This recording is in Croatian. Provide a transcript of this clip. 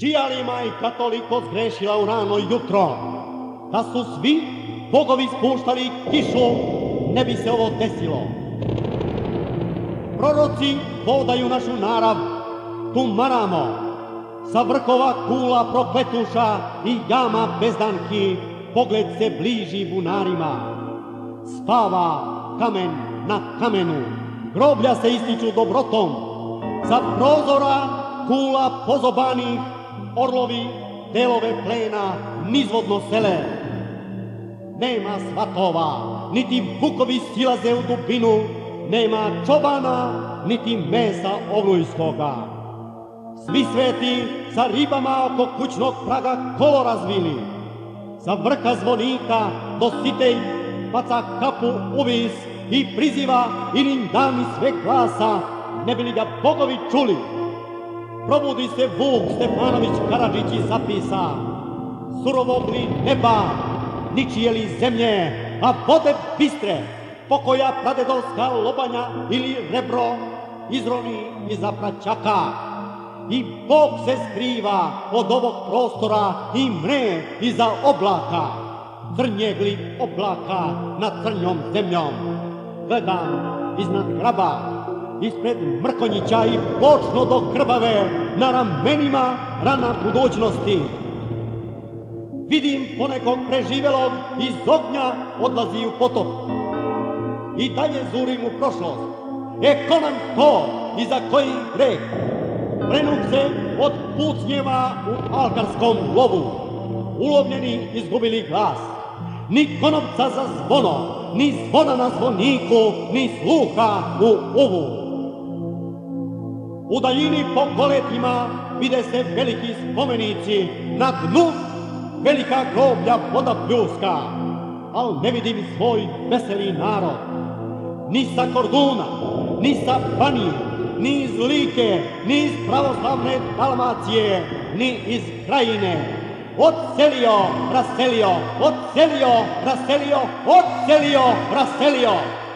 Čija li majka toliko zgrešila u rano jutro? Da su svi bogovi spuštali kišu, ne bi se ovo desilo. Proroci vodaju našu narav, tu maramo, sa vrhova kula prokletuša i jama bezdanki, pogled se bliži bunarima. Spava kamen na kamenu, groblja se ističu dobrotom, sa prozora kula pozobanih, orlovi delove plena nizvodno sele. Nema svatova, niti vukovi silaze u dubinu, nema čobana, niti mesa ovlujskoga. Svi sveti sa ribama oko kućnog praga kolo razvili. Sa vrha zvonika do sitej baca kapu uvis i priziva inim dani sve glasa, ne bi li ga bogovi čuli. Probudi se Vuk Stefanović Karadžić i zapisa. Surovog li neba, ničije li zemlje, a vode bistre, pokoja pradedovska lobanja ili rebro izroni iza praćaka. I Bog se skriva od ovog prostora i mre iza oblaka. Crnjegli oblaka nad crnjom zemljom. Gledam iznad graba, ispred Mrkonjića i bočno do krvave na ramenima rana budućnosti. Vidim ponekog preživelog iz ognja odlazi u potop. I dalje zurim u prošlost. E ko nam to i za koji greh? Prenuk se od pucnjeva u alkarskom lovu. Ulovljeni izgubili glas. Ni konopca za zvono, ni zvona na zvoniku, ni sluha u uvu. U daljini po koletima vide se veliki spomenici, na dnu velika groblja voda pljuska, ne vidim svoj veseli narod. Ni sa Korduna, ni sa Banije, ni iz Like, ni iz pravoslavne Dalmacije, ni iz Krajine. Ocelio, Rastelio, Ocelio, Rastelio, Ocelio, Rastelio.